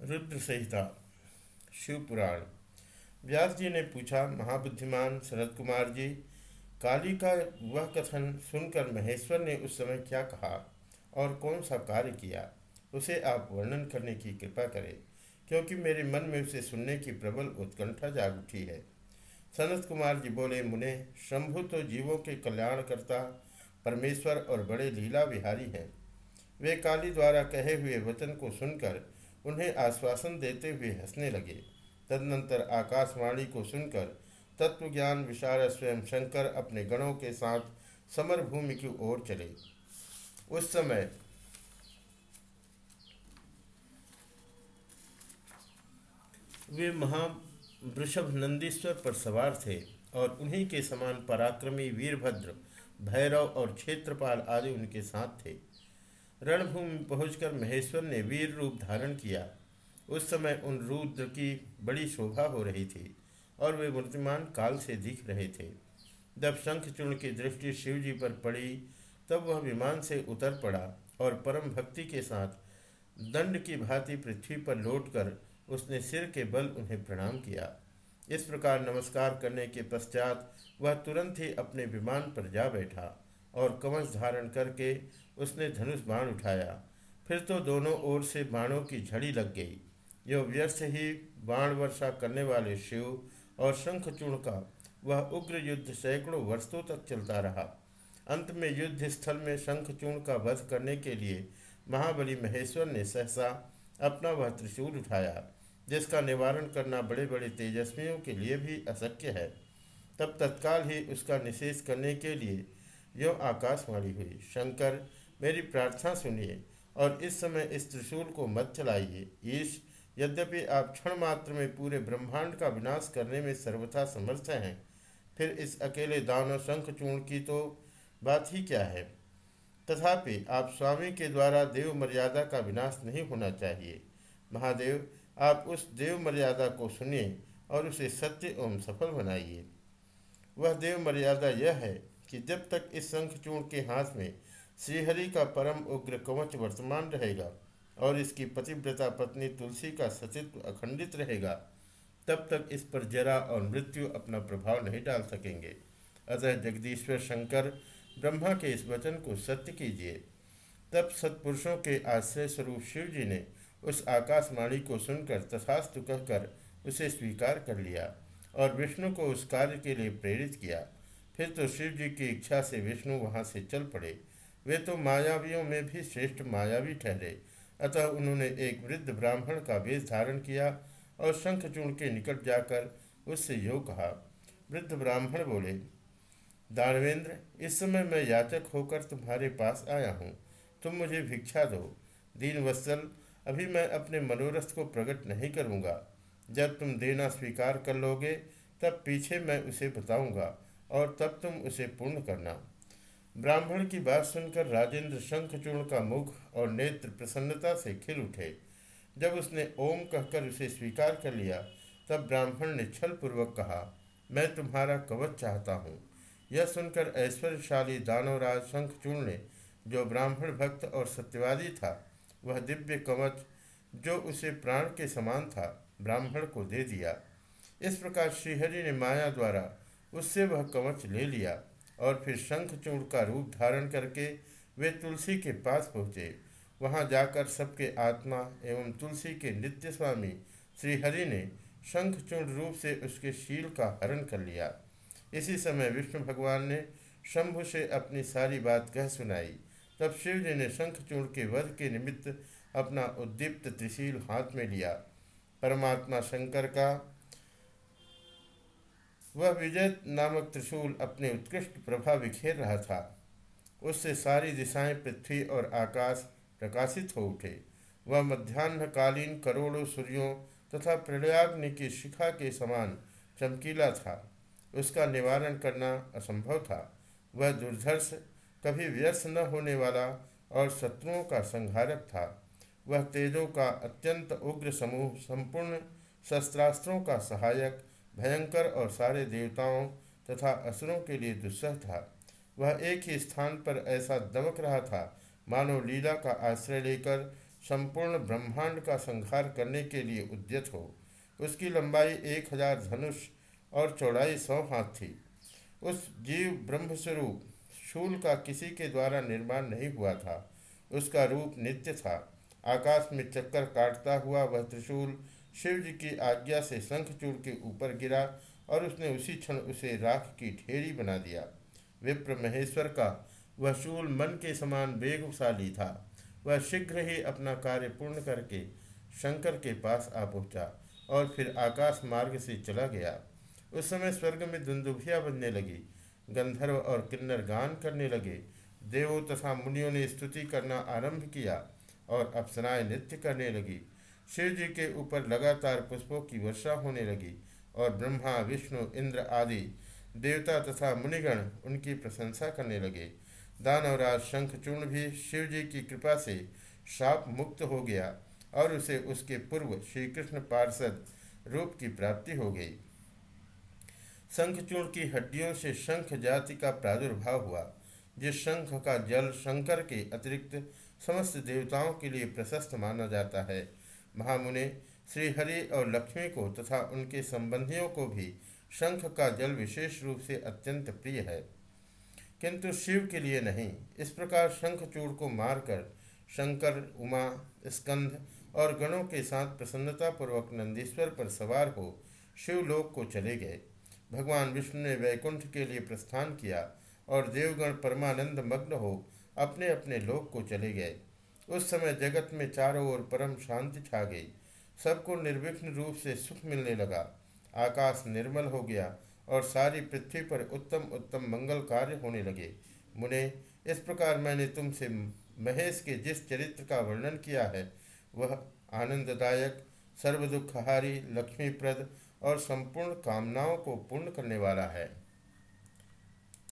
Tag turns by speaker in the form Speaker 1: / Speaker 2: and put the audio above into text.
Speaker 1: रुद्र संहिता शिवपुराण। व्यास जी ने पूछा, महाबुद्धिमान शरद कुमार जी, काली का वह कथन सुनकर महेश्वर ने उस समय क्या कहा और कौन सा कार्य किया? उसे आप वर्णन करने की कृपा करें, क्योंकि मेरे मन में उसे सुनने की प्रबल उत्कंठा जाग उठी है। सनत कुमार जी बोले, मुने, शंभु तो जीवों के कल्याण करता परमेश्वर और बड़े लीला विहारी हैं। वे काली द्वारा कहे हुए वचन को सुनकर उन्हें आश्वासन देते हुए हंसने लगे। तदनंतर आकाशवाणी को सुनकर तत्वज्ञान विशार स्वयं शंकर अपने गणों के साथ समर भूमि की ओर चले। उस समय वे महा वृषभ नंदीश्वर पर सवार थे और उन्हीं के समान पराक्रमी वीरभद्र, भैरव और क्षेत्रपाल आदि उनके साथ थे। रणभूमि पहुंचकर महेश्वर ने वीर रूप धारण किया। उस समय उन रुद्र की बड़ी शोभा हो रही थी और वे मूर्तिमान काल से दिख रहे थे। जब शंखचूर्ण की दृष्टि शिवजी पर पड़ी, तब वह विमान से उतर पड़ा और परम भक्ति के साथ दंड की भांति पृथ्वी पर लौटकर उसने सिर के बल उन्हें प्रणाम किया। इस प्रकार नमस्कार करने के पश्चात वह तुरंत ही अपने विमान पर जा बैठा। और कवच धारण करके उसने धनुष बाण उठाया। फिर तो दोनों ओर से बाणों की झड़ी लग गई। यो व्यर्थ ही बाण वर्षा करने वाले शिव और शंखचूर्ण का वह उग्र युद्ध सैकड़ों वर्षों तक चलता रहा। अंत में युद्ध स्थल में शंखचूर्ण का वध करने के लिए महाबली महेश्वर ने सहसा अपना वह त्रिशूल उठाया, जिसका निवारण करना बड़े बड़े तेजस्वियों के लिए भी अशक्य है। तब तत्काल ही उसका निषेध करने के लिए यो आकाशवाणी हुई। शंकर, मेरी प्रार्थना सुनिए और इस समय इस त्रिशूल को मत चलाइए। ईश, यद्यपि आप क्षण मात्र में पूरे ब्रह्मांड का विनाश करने में सर्वथा समर्थ हैं, फिर इस अकेले दानव शंखचूर्ण की तो बात ही क्या है? तथापि आप स्वामी के द्वारा देव मर्यादा का विनाश नहीं होना चाहिए। महादेव, आप उस देव मर्यादा को सुनिए और उसे सत्य एवं सफल बनाइए। वह देव मर्यादा यह है कि जब तक इस शंखचूर्ण के हाथ में श्रीहरि का परम उग्र कवच वर्तमान रहेगा और इसकी पतिव्रता पत्नी तुलसी का सचित्व अखंडित रहेगा, तब तक इस पर जरा और मृत्यु अपना प्रभाव नहीं डाल सकेंगे। अतः जगदीश्वर शंकर ब्रह्मा के इस वचन को सत्य कीजिए। तब सत्पुरुषों के आश्रय स्वरूप शिव जी ने उस आकाशवाणी को सुनकर तथास्तु कहकर उसे स्वीकार कर लिया और विष्णु को उस कार्य के लिए प्रेरित किया। फिर तो शिव जी की इच्छा से विष्णु वहाँ से चल पड़े। वे तो मायावियों में भी श्रेष्ठ मायावी ठहरे। अतः उन्होंने एक वृद्ध ब्राह्मण का वेश धारण किया और शंखचूर्ण के निकट जाकर उससे यो कहा। वृद्ध ब्राह्मण बोले, दानवेंद्र, इस समय मैं याचक होकर तुम्हारे पास आया हूँ। तुम मुझे भिक्षा दो। दीन वत्सल, अभी मैं अपने मनोरथ को प्रकट नहीं करूँगा। जब तुम देना स्वीकार कर लोगे, तब पीछे मैं उसे बताऊँगा। और तब तुम उसे पूर्ण करना। ब्राह्मण की बात सुनकर राजेंद्र शंखचूर्ण का मुख और नेत्र प्रसन्नता से खिल उठे। जब उसने ओम कहकर उसे स्वीकार कर लिया, तब ब्राह्मण ने छल पूर्वक कहा, मैं तुम्हारा कवच चाहता हूँ। यह सुनकर ऐश्वर्यशाली दानवराज शंखचूर्ण ने, जो ब्राह्मण भक्त और सत्यवादी था, वह दिव्य कवच, जो उसे प्राण के समान था, ब्राह्मण को दे दिया। इस प्रकार श्रीहरि ने माया द्वारा उससे वह कवच ले लिया और फिर शंखचूर्ण का रूप धारण करके वे तुलसी के पास पहुँचे। वहाँ जाकर सबके आत्मा एवं तुलसी के नित्य स्वामी श्रीहरि ने शंखचूर्ण रूप से उसके शील का हरण कर लिया। इसी समय विष्णु भगवान ने शंभु से अपनी सारी बात कह सुनाई। तब शिव जी ने शंखचूर्ण के वध के निमित्त अपना उद्दीप्त त्रिशील हाथ में लिया। परमात्मा शंकर का वह विजय नामक त्रिशूल अपने उत्कृष्ट प्रभा बिखेर रहा था। उससे सारी दिशाएँ पृथ्वी और आकाश प्रकाशित हो उठे। वह मध्यान्हकालीन करोड़ों सूर्यों तथा प्रलयाग्नि की शिखा के समान चमकीला था। उसका निवारण करना असंभव था। वह दुर्धर्ष, कभी व्यर्थ न होने वाला और शत्रुओं का संहारक था। वह तेजों का अत्यंत उग्र समूह, संपूर्ण शस्त्रास्त्रों का सहायक भयंकर और सारे देवताओं तथा असुरों के लिए दुस्सह था। वह एक ही स्थान पर ऐसा दमक रहा था। मानो लीला का आश्रय लेकर संपूर्ण ब्रह्मांड का संहार करने के लिए उद्यत हो। उसकी लंबाई एक हज़ार धनुष और चौड़ाई सौ हाथ थी। उस जीव ब्रह्मस्वरूप शूल का किसी के द्वारा निर्माण नहीं हुआ था। उसका रूप नित्य था। आकाश में चक्कर काटता हुआ वह त्रिशूल शिव जी की आज्ञा से शंखचूड़ के ऊपर गिरा और उसने उसी क्षण उसे राख की ठेरी बना दिया। विप्र महेश्वर का वह शूल मन के समान वेगशाली था। वह शीघ्र ही अपना कार्य पूर्ण करके शंकर के पास आ पहुँचा और फिर आकाश मार्ग से चला गया। उस समय स्वर्ग में दुंदुभिया बनने लगी, गंधर्व और किन्नर गान करने लगे। देवों तथा मुनियों ने स्तुति करना आरंभ किया और अप्सराएँ नृत्य करने लगी। शिव जी के ऊपर लगातार पुष्पों की वर्षा होने लगी और ब्रह्मा, विष्णु, इंद्र आदि देवता तथा मुनिगण उनकी प्रशंसा करने लगे। दानवराज शंखचूर्ण भी शिव जी की कृपा से शाप मुक्त हो गया और उसे उसके पूर्व श्री कृष्ण पार्षद रूप की प्राप्ति हो गई। शंखचूर्ण की हड्डियों से शंख जाति का प्रादुर्भाव हुआ, जिस शंख का जल शंकर के अतिरिक्त समस्त देवताओं के लिए प्रशस्त माना जाता है। महामुने श्रीहरि और लक्ष्मी को तथा उनके संबंधियों को भी शंख का जल विशेष रूप से अत्यंत प्रिय है। किंतु शिव के लिए नहीं, इस प्रकार शंखचूड़ को मारकर शंकर, उमा, स्कंध और गणों के साथ प्रसन्नतापूर्वक नंदीश्वर पर सवार हो शिवलोक को चले गए। भगवान विष्णु ने वैकुंठ के लिए प्रस्थान किया और देवगण परमानंद मग्न हो अपने अपने लोक को चले गए। उस समय जगत में चारों ओर परम शांति छा गई। सबको निर्विघ्न रूप से सुख मिलने लगा। आकाश निर्मल हो गया और सारी पृथ्वी पर उत्तम उत्तम मंगल कार्य होने लगे। मुने, इस प्रकार मैंने तुमसे महेश के जिस चरित्र का वर्णन किया है, वह आनंददायक सर्व दुखहारी लक्ष्मीप्रद और संपूर्ण कामनाओं को पूर्ण करने वाला है।